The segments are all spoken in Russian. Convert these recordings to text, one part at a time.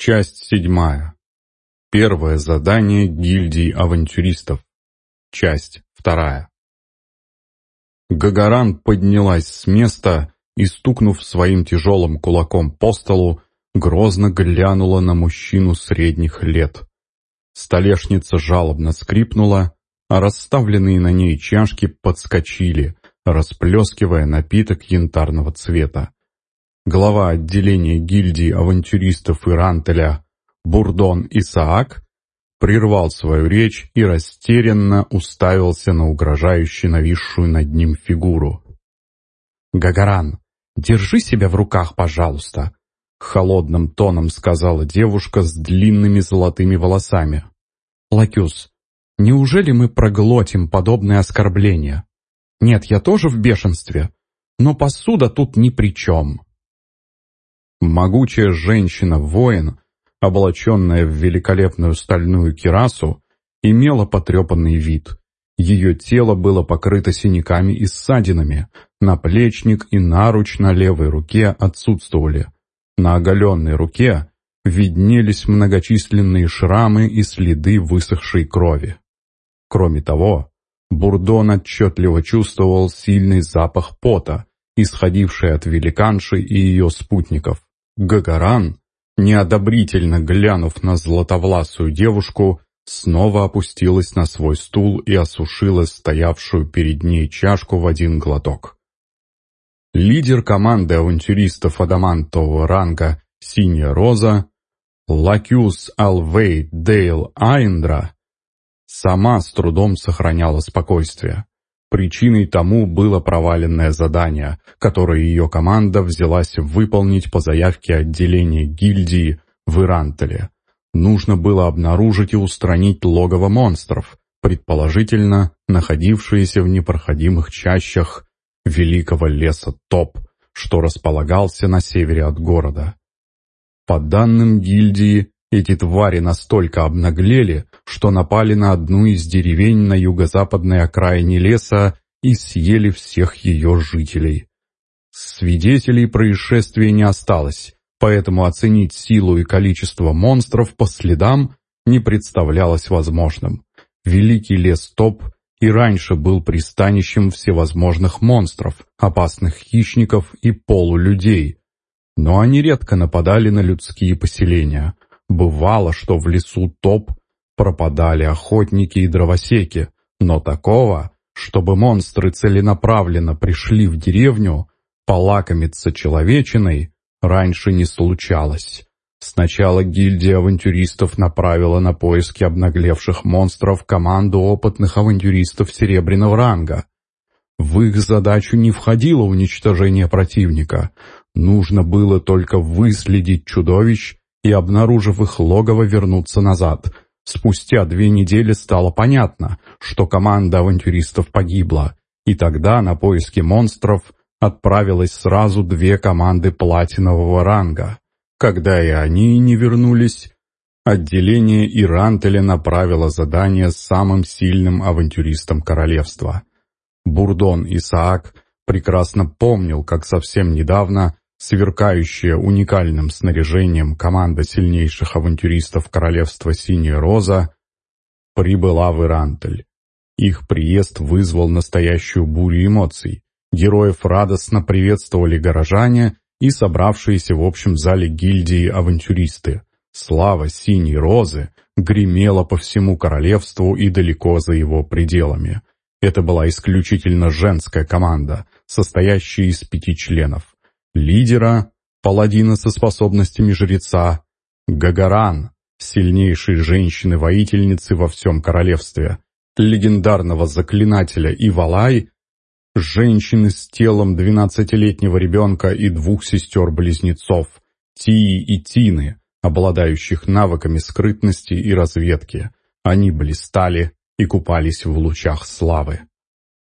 Часть седьмая. Первое задание гильдии авантюристов. Часть вторая. Гагаран поднялась с места и, стукнув своим тяжелым кулаком по столу, грозно глянула на мужчину средних лет. Столешница жалобно скрипнула, а расставленные на ней чашки подскочили, расплескивая напиток янтарного цвета глава отделения гильдии авантюристов Ирантеля Бурдон Исаак, прервал свою речь и растерянно уставился на угрожающе нависшую над ним фигуру. «Гагаран, держи себя в руках, пожалуйста», — холодным тоном сказала девушка с длинными золотыми волосами. «Лакюс, неужели мы проглотим подобное оскорбление? Нет, я тоже в бешенстве, но посуда тут ни при чем». Могучая женщина-воин, облаченная в великолепную стальную кирасу, имела потрепанный вид. Ее тело было покрыто синяками и ссадинами, наплечник и наруч на левой руке отсутствовали. На оголенной руке виднелись многочисленные шрамы и следы высохшей крови. Кроме того, Бурдон отчетливо чувствовал сильный запах пота, исходивший от великанши и ее спутников. Гагаран, неодобрительно глянув на златовласую девушку, снова опустилась на свой стул и осушила стоявшую перед ней чашку в один глоток. Лидер команды авантюристов адамантового ранга «Синяя роза» Лакюс Алвей Дейл Айндра сама с трудом сохраняла спокойствие. Причиной тому было проваленное задание, которое ее команда взялась выполнить по заявке отделения гильдии в Ирантеле. Нужно было обнаружить и устранить логово монстров, предположительно находившиеся в непроходимых чащах великого леса Топ, что располагался на севере от города. По данным гильдии, эти твари настолько обнаглели, что напали на одну из деревень на юго-западной окраине леса и съели всех ее жителей. Свидетелей происшествия не осталось, поэтому оценить силу и количество монстров по следам не представлялось возможным. Великий лес Топ и раньше был пристанищем всевозможных монстров, опасных хищников и полулюдей. Но они редко нападали на людские поселения – Бывало, что в лесу топ пропадали охотники и дровосеки, но такого, чтобы монстры целенаправленно пришли в деревню полакомиться человечиной, раньше не случалось. Сначала гильдия авантюристов направила на поиски обнаглевших монстров команду опытных авантюристов серебряного ранга. В их задачу не входило уничтожение противника. Нужно было только выследить чудовищ и, обнаружив их логово, вернуться назад. Спустя две недели стало понятно, что команда авантюристов погибла, и тогда на поиски монстров отправилось сразу две команды платинового ранга. Когда и они не вернулись, отделение Ирантеля направило задание самым сильным авантюристам королевства. Бурдон Исаак прекрасно помнил, как совсем недавно Сверкающая уникальным снаряжением команда сильнейших авантюристов королевства Синяя Роза прибыла в Ирантель. Их приезд вызвал настоящую бурю эмоций. Героев радостно приветствовали горожане и собравшиеся в общем зале гильдии авантюристы. Слава Синей Розы гремела по всему королевству и далеко за его пределами. Это была исключительно женская команда, состоящая из пяти членов лидера, паладина со способностями жреца, Гагаран, сильнейшей женщины-воительницы во всем королевстве, легендарного заклинателя Ивалай, женщины с телом двенадцатилетнего ребенка и двух сестер-близнецов, Тии и Тины, обладающих навыками скрытности и разведки. Они блистали и купались в лучах славы.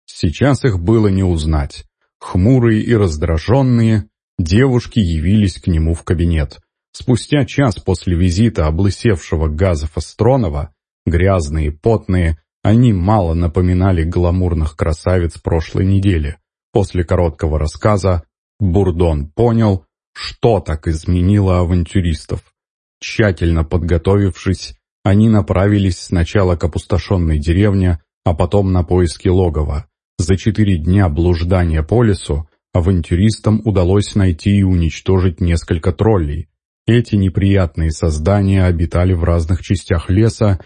Сейчас их было не узнать. Хмурые и раздраженные, девушки явились к нему в кабинет. Спустя час после визита облысевшего Газов Астронова, грязные, потные, они мало напоминали гламурных красавиц прошлой недели. После короткого рассказа Бурдон понял, что так изменило авантюристов. Тщательно подготовившись, они направились сначала к опустошенной деревне, а потом на поиски логова. За четыре дня блуждания по лесу авантюристам удалось найти и уничтожить несколько троллей. Эти неприятные создания обитали в разных частях леса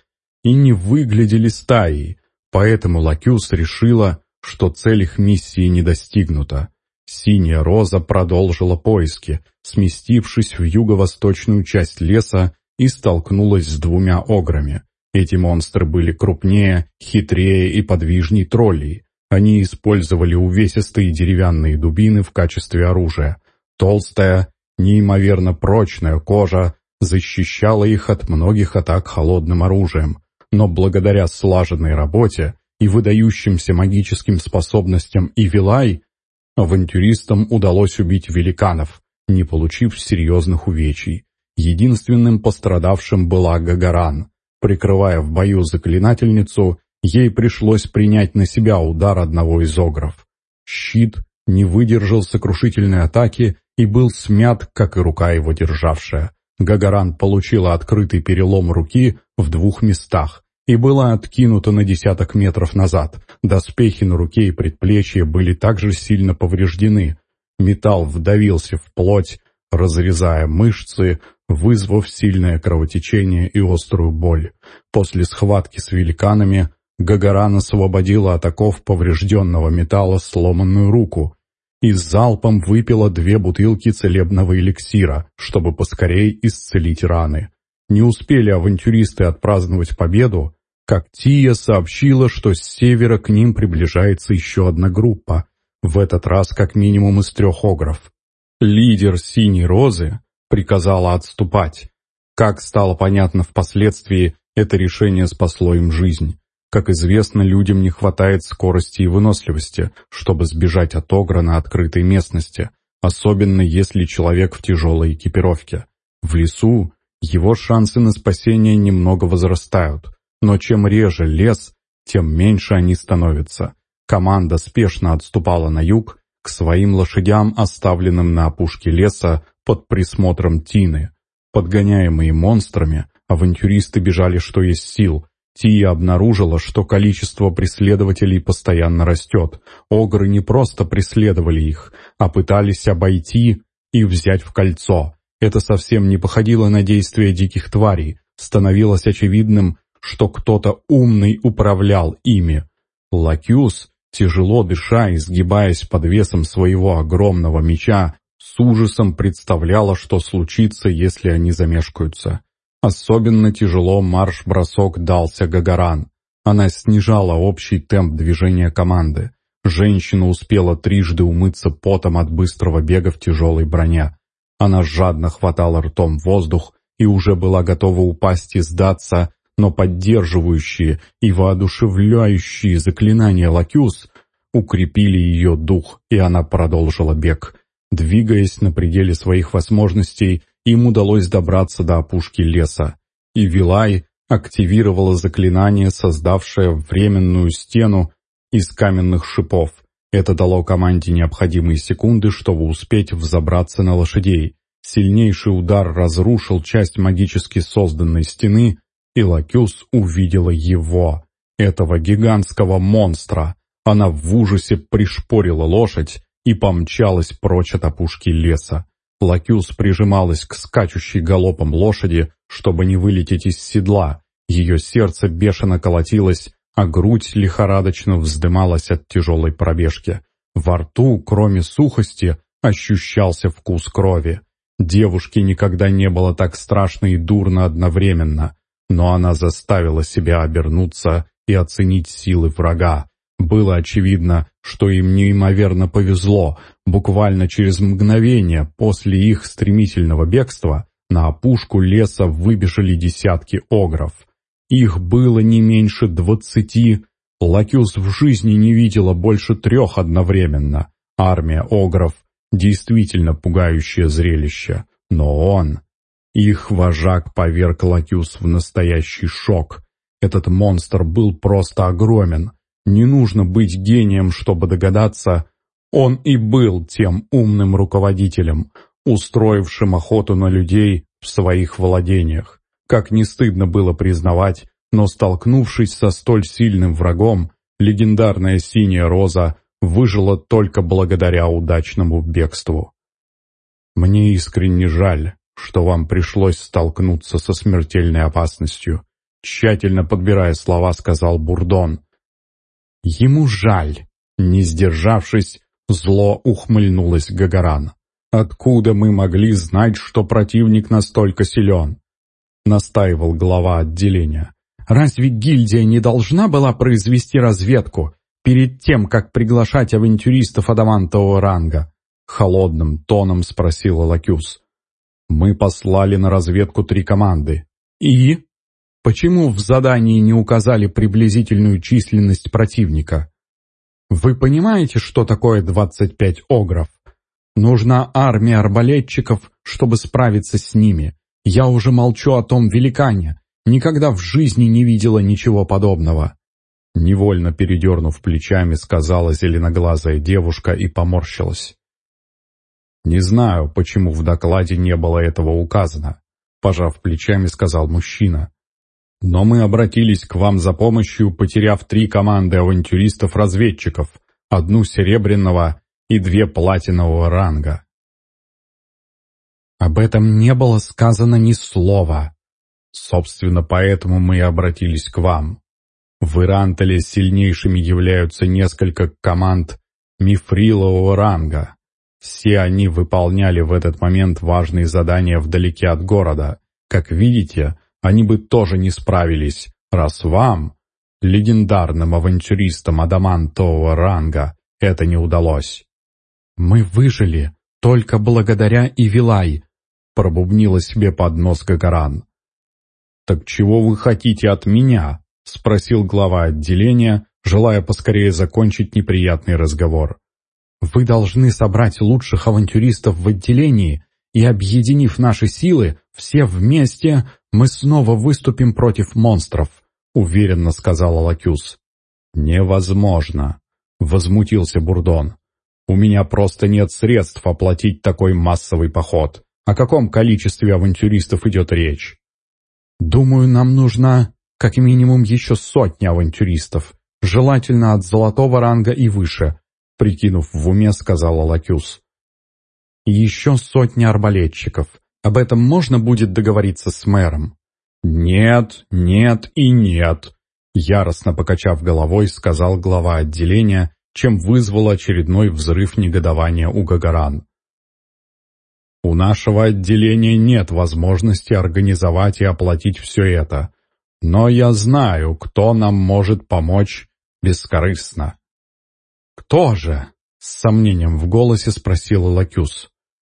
и не выглядели стаей, поэтому Лакюс решила, что цель их миссии не достигнута. Синяя роза продолжила поиски, сместившись в юго-восточную часть леса и столкнулась с двумя ограми. Эти монстры были крупнее, хитрее и подвижней троллей. Они использовали увесистые деревянные дубины в качестве оружия. Толстая, неимоверно прочная кожа защищала их от многих атак холодным оружием, но благодаря слаженной работе и выдающимся магическим способностям Ивилай, авантюристам удалось убить великанов, не получив серьезных увечий. Единственным пострадавшим была Гагаран. Прикрывая в бою заклинательницу, ей пришлось принять на себя удар одного из огров. Щит не выдержал сокрушительной атаки и был смят, как и рука его державшая. Гагаран получила открытый перелом руки в двух местах и была откинута на десяток метров назад. Доспехи на руке и предплечье были также сильно повреждены. Металл вдавился в плоть, разрезая мышцы, вызвав сильное кровотечение и острую боль. После схватки с великанами Гагаран освободила от оков поврежденного металла сломанную руку и залпом выпила две бутылки целебного эликсира, чтобы поскорей исцелить раны. Не успели авантюристы отпраздновать победу, как Тия сообщила, что с севера к ним приближается еще одна группа, в этот раз как минимум из трех огров. Лидер «Синей розы» приказала отступать. Как стало понятно впоследствии, это решение спасло им жизнь. Как известно, людям не хватает скорости и выносливости, чтобы сбежать от огра на открытой местности, особенно если человек в тяжелой экипировке. В лесу его шансы на спасение немного возрастают, но чем реже лес, тем меньше они становятся. Команда спешно отступала на юг, к своим лошадям, оставленным на опушке леса под присмотром Тины. Подгоняемые монстрами, авантюристы бежали что есть сил. Тия обнаружила, что количество преследователей постоянно растет. Огры не просто преследовали их, а пытались обойти и взять в кольцо. Это совсем не походило на действия диких тварей. Становилось очевидным, что кто-то умный управлял ими. Лакюс Тяжело дыша и сгибаясь под весом своего огромного меча, с ужасом представляла, что случится, если они замешкаются. Особенно тяжело марш-бросок дался Гагаран. Она снижала общий темп движения команды. Женщина успела трижды умыться потом от быстрого бега в тяжелой броне. Она жадно хватала ртом воздух и уже была готова упасть и сдаться, но поддерживающие и воодушевляющие заклинания Лакюс укрепили ее дух, и она продолжила бег. Двигаясь на пределе своих возможностей, им удалось добраться до опушки леса. И Вилай активировала заклинание, создавшее временную стену из каменных шипов. Это дало команде необходимые секунды, чтобы успеть взобраться на лошадей. Сильнейший удар разрушил часть магически созданной стены, и Лакюс увидела его, этого гигантского монстра. Она в ужасе пришпорила лошадь и помчалась прочь от опушки леса. Лакюс прижималась к скачущей галопом лошади, чтобы не вылететь из седла. Ее сердце бешено колотилось, а грудь лихорадочно вздымалась от тяжелой пробежки. Во рту, кроме сухости, ощущался вкус крови. Девушке никогда не было так страшно и дурно одновременно но она заставила себя обернуться и оценить силы врага. Было очевидно, что им неимоверно повезло. Буквально через мгновение после их стремительного бегства на опушку леса выбежали десятки огров. Их было не меньше двадцати. Лакюс в жизни не видела больше трех одновременно. Армия огров — действительно пугающее зрелище. Но он их вожак поверг Лакюс в настоящий шок. Этот монстр был просто огромен. Не нужно быть гением, чтобы догадаться, он и был тем умным руководителем, устроившим охоту на людей в своих владениях. Как не стыдно было признавать, но столкнувшись со столь сильным врагом, легендарная синяя роза выжила только благодаря удачному бегству. Мне искренне жаль, что вам пришлось столкнуться со смертельной опасностью. Тщательно подбирая слова, сказал Бурдон. Ему жаль. Не сдержавшись, зло ухмыльнулась Гагаран. «Откуда мы могли знать, что противник настолько силен?» Настаивал глава отделения. «Разве гильдия не должна была произвести разведку перед тем, как приглашать авантюристов адамантового ранга?» Холодным тоном спросила Лакюс. «Мы послали на разведку три команды. И? Почему в задании не указали приблизительную численность противника?» «Вы понимаете, что такое 25 огров?» Нужна армия арбалетчиков, чтобы справиться с ними. Я уже молчу о том великане. Никогда в жизни не видела ничего подобного». Невольно передернув плечами, сказала зеленоглазая девушка и поморщилась. «Не знаю, почему в докладе не было этого указано», — пожав плечами, сказал мужчина. «Но мы обратились к вам за помощью, потеряв три команды авантюристов-разведчиков, одну серебряного и две платинового ранга». «Об этом не было сказано ни слова. Собственно, поэтому мы и обратились к вам. В Ирантеле сильнейшими являются несколько команд мифрилового ранга». Все они выполняли в этот момент важные задания вдалеке от города. Как видите, они бы тоже не справились, раз вам, легендарным авантюристам адамантового ранга, это не удалось. «Мы выжили только благодаря Ивилай», — пробубнила себе под нос Гагаран. «Так чего вы хотите от меня?» — спросил глава отделения, желая поскорее закончить неприятный разговор. Вы должны собрать лучших авантюристов в отделении, и, объединив наши силы, все вместе мы снова выступим против монстров», — уверенно сказала Лакюс. «Невозможно», — возмутился Бурдон. «У меня просто нет средств оплатить такой массовый поход. О каком количестве авантюристов идет речь?» «Думаю, нам нужно как минимум еще сотня авантюристов, желательно от золотого ранга и выше», прикинув в уме, сказала Лакюс. «Еще сотни арбалетчиков. Об этом можно будет договориться с мэром?» «Нет, нет и нет», — яростно покачав головой, сказал глава отделения, чем вызвал очередной взрыв негодования у Гагаран. «У нашего отделения нет возможности организовать и оплатить все это, но я знаю, кто нам может помочь бескорыстно. «Кто же?» — с сомнением в голосе спросил Лакюс.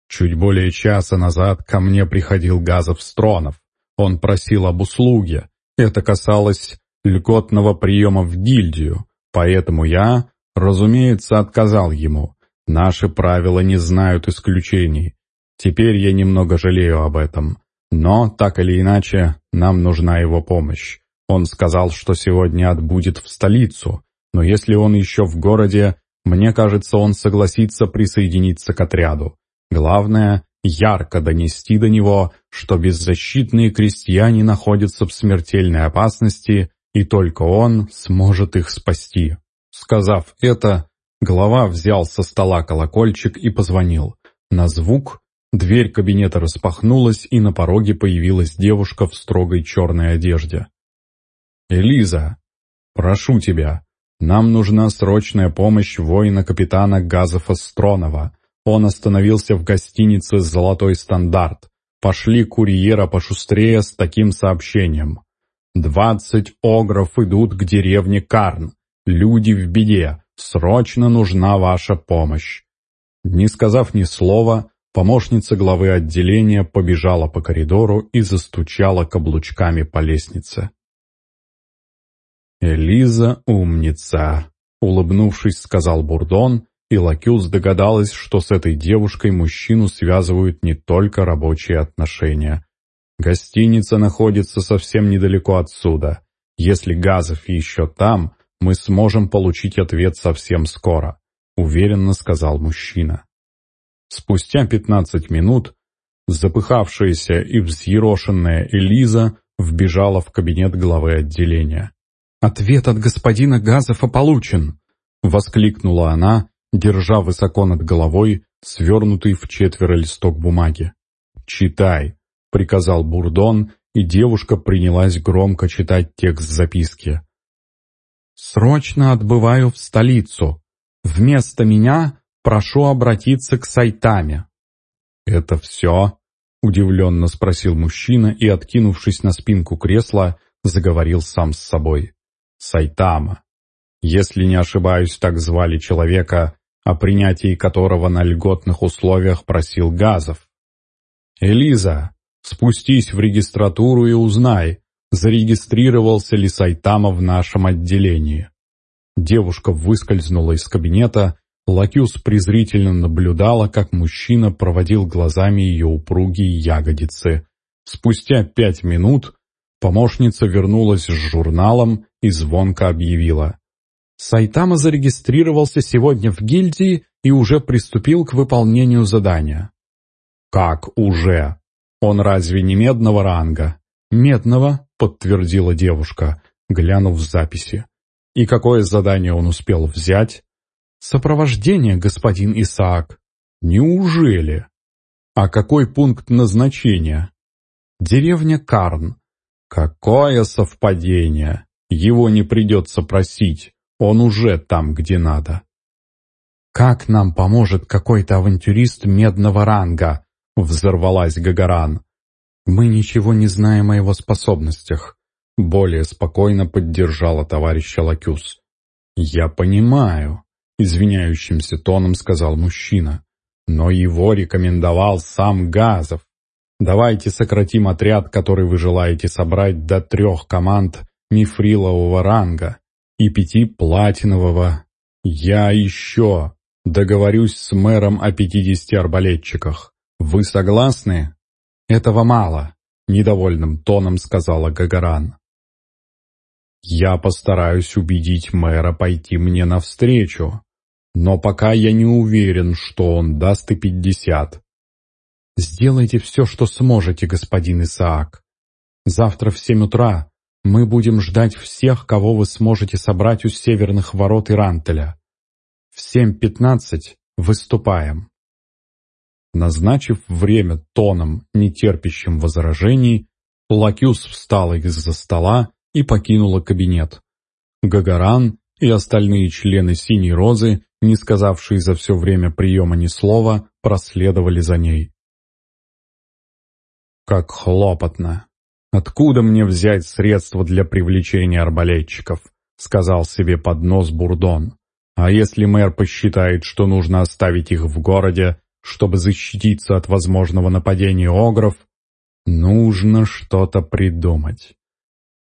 «Чуть более часа назад ко мне приходил Газов Стронов. Он просил об услуге. Это касалось льготного приема в гильдию, поэтому я, разумеется, отказал ему. Наши правила не знают исключений. Теперь я немного жалею об этом. Но, так или иначе, нам нужна его помощь. Он сказал, что сегодня отбудет в столицу, но если он еще в городе, мне кажется, он согласится присоединиться к отряду. Главное, ярко донести до него, что беззащитные крестьяне находятся в смертельной опасности, и только он сможет их спасти. Сказав это, глава взял со стола колокольчик и позвонил. На звук дверь кабинета распахнулась, и на пороге появилась девушка в строгой черной одежде. «Элиза, прошу тебя, нам нужна срочная помощь воина-капитана Газофа Стронова. Он остановился в гостинице «Золотой стандарт». Пошли курьера пошустрее с таким сообщением. «Двадцать огров идут к деревне Карн. Люди в беде. Срочно нужна ваша помощь». Не сказав ни слова, помощница главы отделения побежала по коридору и застучала каблучками по лестнице. «Элиза умница», — улыбнувшись, сказал Бурдон, и Лакюс догадалась, что с этой девушкой мужчину связывают не только рабочие отношения. «Гостиница находится совсем недалеко отсюда. Если Газов еще там, мы сможем получить ответ совсем скоро», — уверенно сказал мужчина. Спустя пятнадцать минут Запыхавшаяся и взъерошенная Элиза вбежала в кабинет главы отделения. «Ответ от господина Газова получен!» — воскликнула она, держа высоко над головой свернутый в четверо листок бумаги. «Читай», — приказал Бурдон, и девушка принялась громко читать текст записки. «Срочно отбываю в столицу. Вместо меня прошу обратиться к Сайтаме». «Это все?» — удивленно спросил мужчина и, откинувшись на спинку кресла, заговорил сам с собой. «Сайтама. Если не ошибаюсь, так звали человека, о принятии которого на льготных условиях просил Газов. «Элиза, спустись в регистратуру и узнай, зарегистрировался ли Сайтама в нашем отделении». Девушка выскользнула из кабинета, Лакюс презрительно наблюдала, как мужчина проводил глазами ее упругие ягодицы. Спустя пять минут помощница вернулась с журналом и звонко объявила. Сайтама зарегистрировался сегодня в гильдии и уже приступил к выполнению задания. «Как уже? Он разве не медного ранга?» «Медного», — подтвердила девушка, глянув в записи. «И какое задание он успел взять?» «Сопровождение, господин Исаак». «Неужели?» «А какой пункт назначения?» «Деревня Карн». «Какое совпадение! Его не придется просить». Он уже там, где надо. «Как нам поможет какой-то авантюрист медного ранга?» — взорвалась Гагаран. «Мы ничего не знаем о его способностях», — более спокойно поддержала товарища Лакюс. «Я понимаю», — извиняющимся тоном сказал мужчина. «Но его рекомендовал сам Газов. Давайте сократим отряд, который вы желаете собрать, до трех команд мифрилового ранга и пяти платинового. Я еще договорюсь с мэром о пятидесяти арбалетчиках. Вы согласны? Этого мало, недовольным тоном сказала Гагаран. Я постараюсь убедить мэра пойти мне навстречу, но пока я не уверен, что он даст и пятьдесят. Сделайте все, что сможете, господин Исаак. Завтра в семь утра мы будем ждать всех, кого вы сможете собрать у северных ворот Ирантеля. В 7.15 выступаем. Назначив время тоном, нетерпящим возражений, Лакюс встала из-за стола и покинула кабинет. Гагаран и остальные члены «Синей розы», не сказавшие за все время приема ни слова, проследовали за ней. Как хлопотно! «Откуда мне взять средства для привлечения арбалетчиков?» — сказал себе под нос Бурдон. «А если мэр посчитает, что нужно оставить их в городе, чтобы защититься от возможного нападения огров, нужно что-то придумать».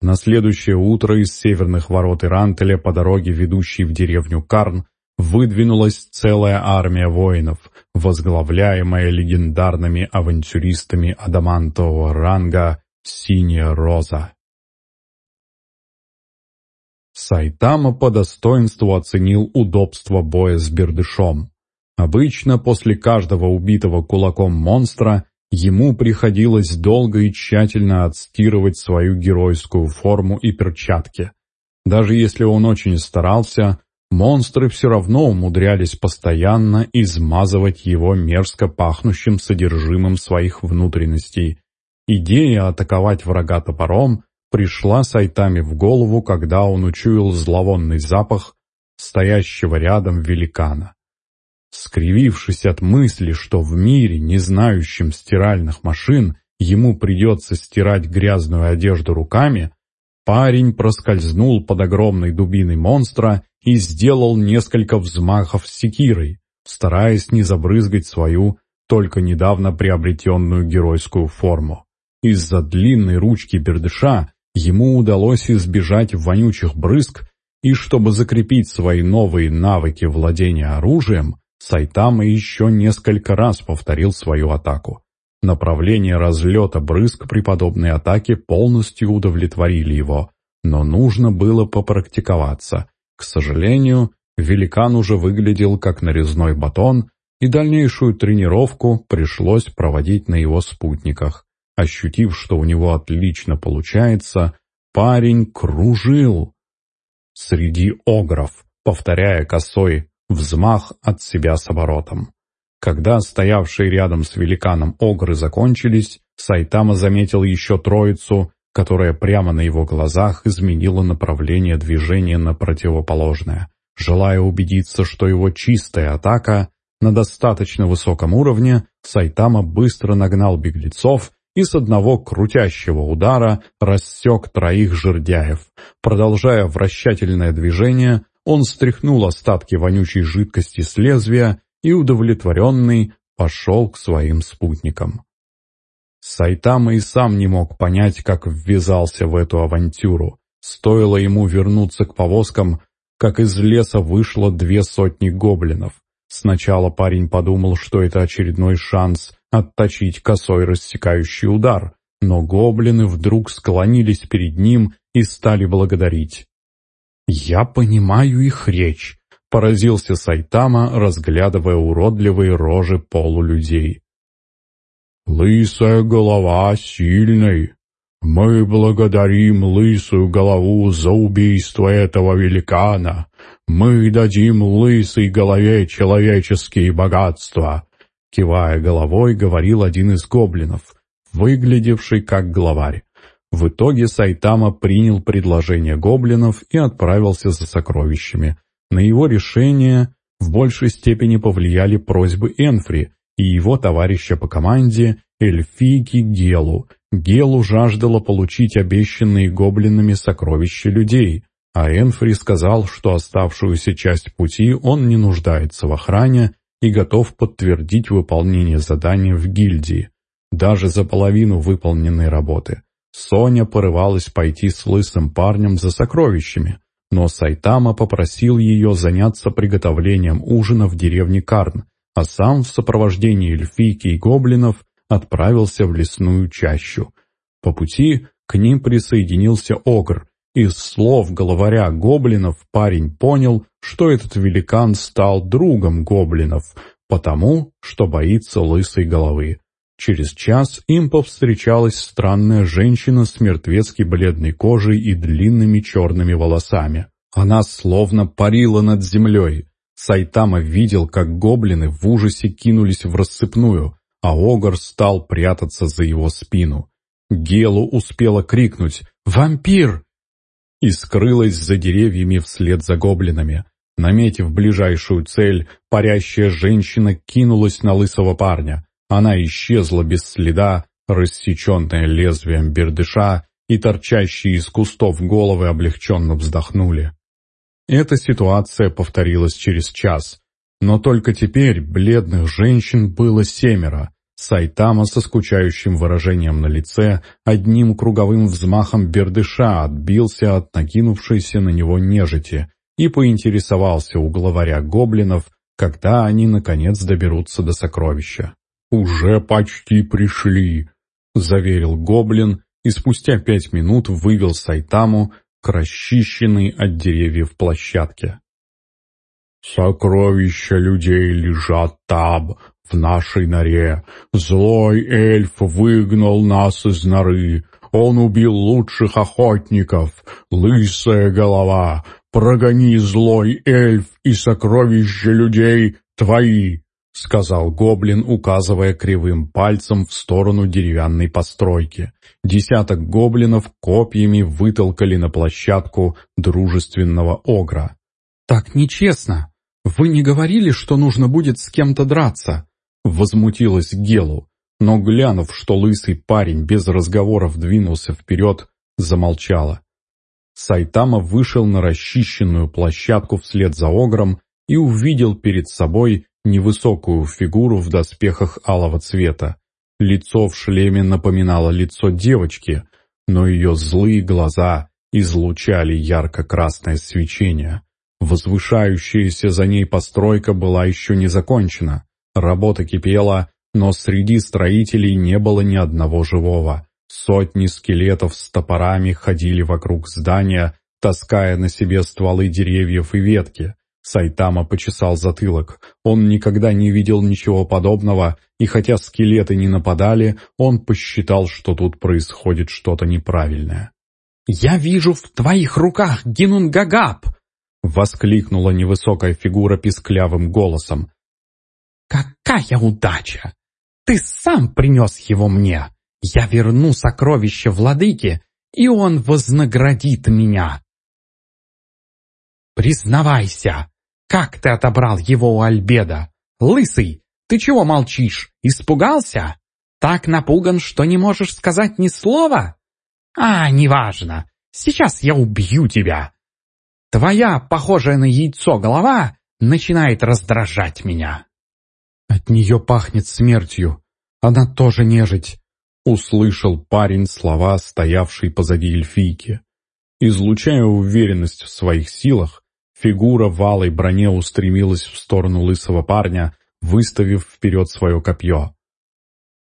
На следующее утро из северных ворот Ирантеля по дороге, ведущей в деревню Карн, выдвинулась целая армия воинов, возглавляемая легендарными авантюристами адамантового ранга синяя роза. Сайтама по достоинству оценил удобство боя с бердышом. Обычно после каждого убитого кулаком монстра ему приходилось долго и тщательно отстирывать свою геройскую форму и перчатки. Даже если он очень старался, монстры все равно умудрялись постоянно измазывать его мерзко пахнущим содержимым своих внутренностей, Идея атаковать врага топором пришла Сайтами в голову, когда он учуял зловонный запах стоящего рядом великана. Скривившись от мысли, что в мире, не знающем стиральных машин, ему придется стирать грязную одежду руками, парень проскользнул под огромной дубиной монстра и сделал несколько взмахов секирой, стараясь не забрызгать свою, только недавно приобретенную геройскую форму. Из-за длинной ручки бердыша ему удалось избежать вонючих брызг, и чтобы закрепить свои новые навыки владения оружием, Сайтама еще несколько раз повторил свою атаку. Направление разлета брызг при подобной атаке полностью удовлетворили его, но нужно было попрактиковаться. К сожалению, великан уже выглядел как нарезной батон, и дальнейшую тренировку пришлось проводить на его спутниках. Ощутив, что у него отлично получается, парень кружил среди огров, повторяя косой взмах от себя с оборотом. Когда стоявшие рядом с великаном огры закончились, Сайтама заметил еще троицу, которая прямо на его глазах изменила направление движения на противоположное. Желая убедиться, что его чистая атака на достаточно высоком уровне, Сайтама быстро нагнал беглецов и с одного крутящего удара рассек троих жердяев. Продолжая вращательное движение, он стряхнул остатки вонючей жидкости с лезвия и, удовлетворенный, пошел к своим спутникам. Сайтама и сам не мог понять, как ввязался в эту авантюру. Стоило ему вернуться к повозкам, как из леса вышло две сотни гоблинов. Сначала парень подумал, что это очередной шанс отточить косой рассекающий удар, но гоблины вдруг склонились перед ним и стали благодарить. «Я понимаю их речь», — поразился Сайтама, разглядывая уродливые рожи полулюдей. «Лысая голова сильной. Мы благодарим лысую голову за убийство этого великана. Мы дадим лысой голове человеческие богатства», — кивая головой, говорил один из гоблинов, выглядевший как главарь. В итоге Сайтама принял предложение гоблинов и отправился за сокровищами. На его решение в большей степени повлияли просьбы Энфри и его товарища по команде Эльфийки Гелу. Гелу жаждала получить обещанные гоблинами сокровища людей, а Энфри сказал, что оставшуюся часть пути он не нуждается в охране и готов подтвердить выполнение задания в гильдии, даже за половину выполненной работы. Соня порывалась пойти с лысым парнем за сокровищами, но Сайтама попросил ее заняться приготовлением ужина в деревне Карн, а сам в сопровождении эльфийки и гоблинов отправился в лесную чащу. По пути к ним присоединился Огр. Из слов главаря гоблинов парень понял, что этот великан стал другом гоблинов, потому что боится лысой головы. Через час им повстречалась странная женщина с мертвецки бледной кожей и длинными черными волосами. Она словно парила над землей. Сайтама видел, как гоблины в ужасе кинулись в рассыпную, а Огар стал прятаться за его спину. Гелу успела крикнуть «Вампир!» и скрылась за деревьями вслед за гоблинами. Наметив ближайшую цель, парящая женщина кинулась на лысого парня. Она исчезла без следа, рассеченная лезвием бердыша, и торчащие из кустов головы облегченно вздохнули. Эта ситуация повторилась через час, но только теперь бледных женщин было семеро. Сайтама со скучающим выражением на лице одним круговым взмахом бердыша отбился от накинувшейся на него нежити и поинтересовался у главаря гоблинов, когда они наконец доберутся до сокровища. «Уже почти пришли», — заверил гоблин и спустя пять минут вывел Сайтаму к расчищенной от деревьев площадке. «Сокровища людей лежат там, в нашей норе. Злой эльф выгнал нас из норы. Он убил лучших охотников. Лысая голова, прогони злой эльф и сокровища людей твои!» — сказал гоблин, указывая кривым пальцем в сторону деревянной постройки. Десяток гоблинов копьями вытолкали на площадку дружественного огра. «Так нечестно! Вы не говорили, что нужно будет с кем-то драться?» — возмутилась Гелу, но, глянув, что лысый парень без разговоров двинулся вперед, замолчала. Сайтама вышел на расчищенную площадку вслед за огром и увидел перед собой невысокую фигуру в доспехах алого цвета. Лицо в шлеме напоминало лицо девочки, но ее злые глаза излучали ярко-красное свечение. Возвышающаяся за ней постройка была еще не закончена. Работа кипела, но среди строителей не было ни одного живого. Сотни скелетов с топорами ходили вокруг здания, таская на себе стволы деревьев и ветки. Сайтама почесал затылок. Он никогда не видел ничего подобного, и хотя скелеты не нападали, он посчитал, что тут происходит что-то неправильное. «Я вижу в твоих руках Гинунгагап!» — воскликнула невысокая фигура писклявым голосом. «Какая удача! Ты сам принес его мне! Я верну сокровище владыке, и он вознаградит меня!» «Признавайся, как ты отобрал его у Альбеда? Лысый, ты чего молчишь? Испугался? Так напуган, что не можешь сказать ни слова? А, неважно. Сейчас я убью тебя. Твоя, похожая на яйцо голова, начинает раздражать меня. От нее пахнет смертью. Она тоже нежить. Услышал парень слова, стоявший позади эльфийки. Излучая уверенность в своих силах, Фигура в алой броне устремилась в сторону лысого парня, выставив вперед свое копье.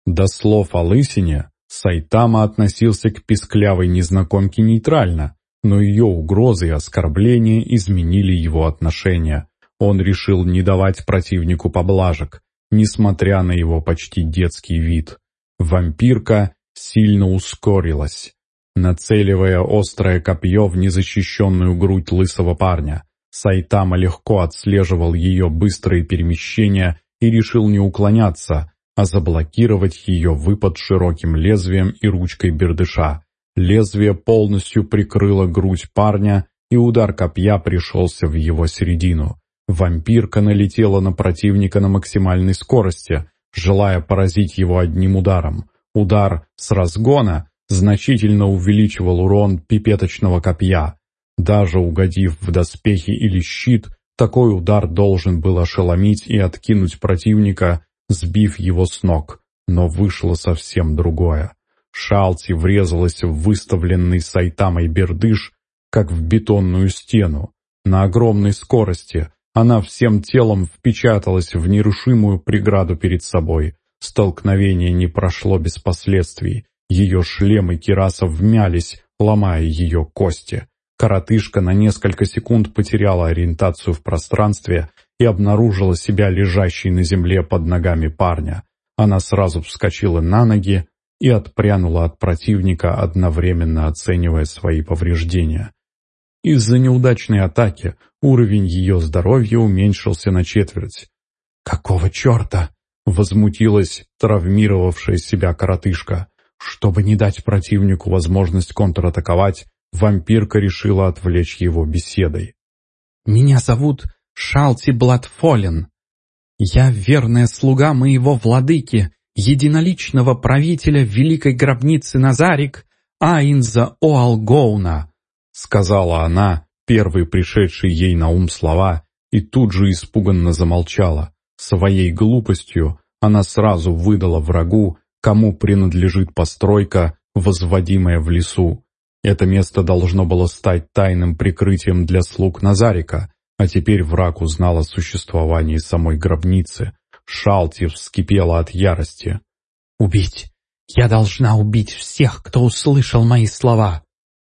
До слов о лысине Сайтама относился к писклявой незнакомке нейтрально, но ее угрозы и оскорбления изменили его отношение. Он решил не давать противнику поблажек, несмотря на его почти детский вид. Вампирка сильно ускорилась, нацеливая острое копье в незащищенную грудь лысого парня. Сайтама легко отслеживал ее быстрые перемещения и решил не уклоняться, а заблокировать ее выпад широким лезвием и ручкой бердыша. Лезвие полностью прикрыло грудь парня, и удар копья пришелся в его середину. Вампирка налетела на противника на максимальной скорости, желая поразить его одним ударом. Удар с разгона значительно увеличивал урон пипеточного копья. Даже угодив в доспехи или щит, такой удар должен был ошеломить и откинуть противника, сбив его с ног. Но вышло совсем другое. Шалти врезалась в выставленный Сайтамой бердыш, как в бетонную стену. На огромной скорости она всем телом впечаталась в нерушимую преграду перед собой. Столкновение не прошло без последствий. Ее шлем и кираса вмялись, ломая ее кости. Коротышка на несколько секунд потеряла ориентацию в пространстве и обнаружила себя лежащей на земле под ногами парня. Она сразу вскочила на ноги и отпрянула от противника, одновременно оценивая свои повреждения. Из-за неудачной атаки уровень ее здоровья уменьшился на четверть. «Какого черта?» — возмутилась травмировавшая себя коротышка. Чтобы не дать противнику возможность контратаковать, Вампирка решила отвлечь его беседой. «Меня зовут Шалти Бладфолен. Я верная слуга моего владыки, единоличного правителя великой гробницы Назарик Аинза Оалгоуна», сказала она, первый пришедший ей на ум слова, и тут же испуганно замолчала. Своей глупостью она сразу выдала врагу, кому принадлежит постройка, возводимая в лесу. Это место должно было стать тайным прикрытием для слуг Назарика, а теперь враг узнал о существовании самой гробницы. Шалти вскипела от ярости. «Убить! Я должна убить всех, кто услышал мои слова!»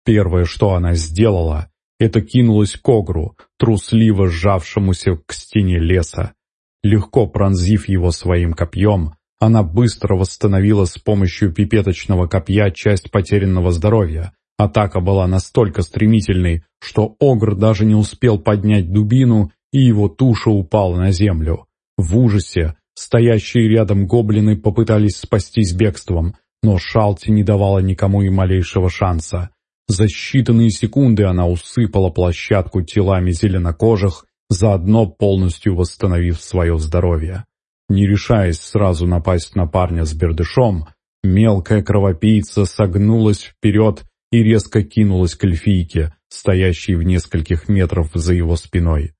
Первое, что она сделала, это кинулась к Огру, трусливо сжавшемуся к стене леса. Легко пронзив его своим копьем, она быстро восстановила с помощью пипеточного копья часть потерянного здоровья, Атака была настолько стремительной, что Огр даже не успел поднять дубину, и его туша упала на землю. В ужасе стоящие рядом гоблины попытались спастись бегством, но Шалти не давала никому и малейшего шанса. За считанные секунды она усыпала площадку телами зеленокожих, заодно полностью восстановив свое здоровье. Не решаясь сразу напасть на парня с бердышом, мелкая кровопийца согнулась вперед и резко кинулась к эльфийке, стоящей в нескольких метров за его спиной.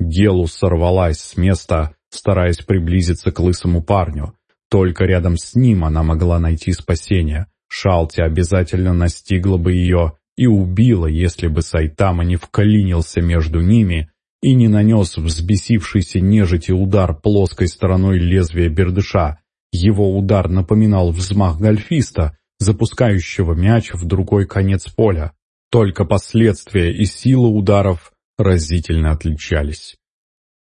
Гелу сорвалась с места, стараясь приблизиться к лысому парню. Только рядом с ним она могла найти спасение. Шалти обязательно настигла бы ее и убила, если бы Сайтама не вклинился между ними и не нанес взбесившийся нежити удар плоской стороной лезвия бердыша. Его удар напоминал взмах гольфиста, запускающего мяч в другой конец поля. Только последствия и сила ударов разительно отличались.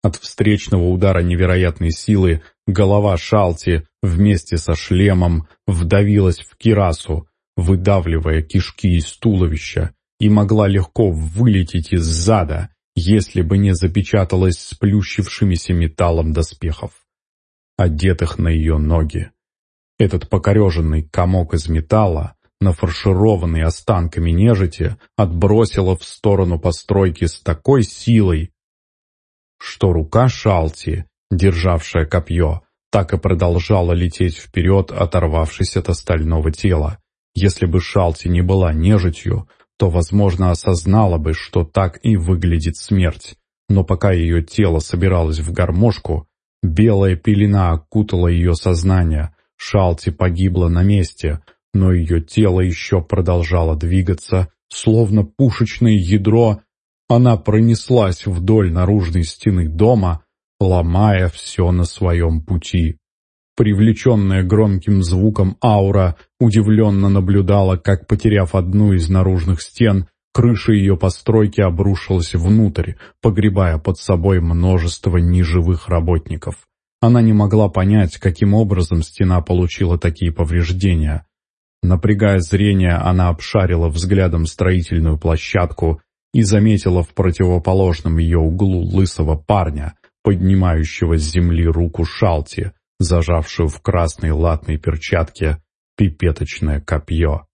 От встречного удара невероятной силы голова Шалти вместе со шлемом вдавилась в кирасу, выдавливая кишки из туловища, и могла легко вылететь из зада, если бы не запечаталась сплющившимися металлом доспехов, одетых на ее ноги. Этот покореженный комок из металла, нафаршированный останками нежити, отбросило в сторону постройки с такой силой, что рука Шалти, державшая копье, так и продолжала лететь вперед, оторвавшись от остального тела. Если бы Шалти не была нежитью, то, возможно, осознала бы, что так и выглядит смерть. Но пока ее тело собиралось в гармошку, белая пелена окутала ее сознание. Шалти погибла на месте, но ее тело еще продолжало двигаться, словно пушечное ядро. Она пронеслась вдоль наружной стены дома, ломая все на своем пути. Привлеченная громким звуком аура удивленно наблюдала, как, потеряв одну из наружных стен, крыша ее постройки обрушилась внутрь, погребая под собой множество неживых работников. Она не могла понять, каким образом стена получила такие повреждения. Напрягая зрение, она обшарила взглядом строительную площадку и заметила в противоположном ее углу лысого парня, поднимающего с земли руку Шалти, зажавшую в красной латной перчатке пипеточное копье.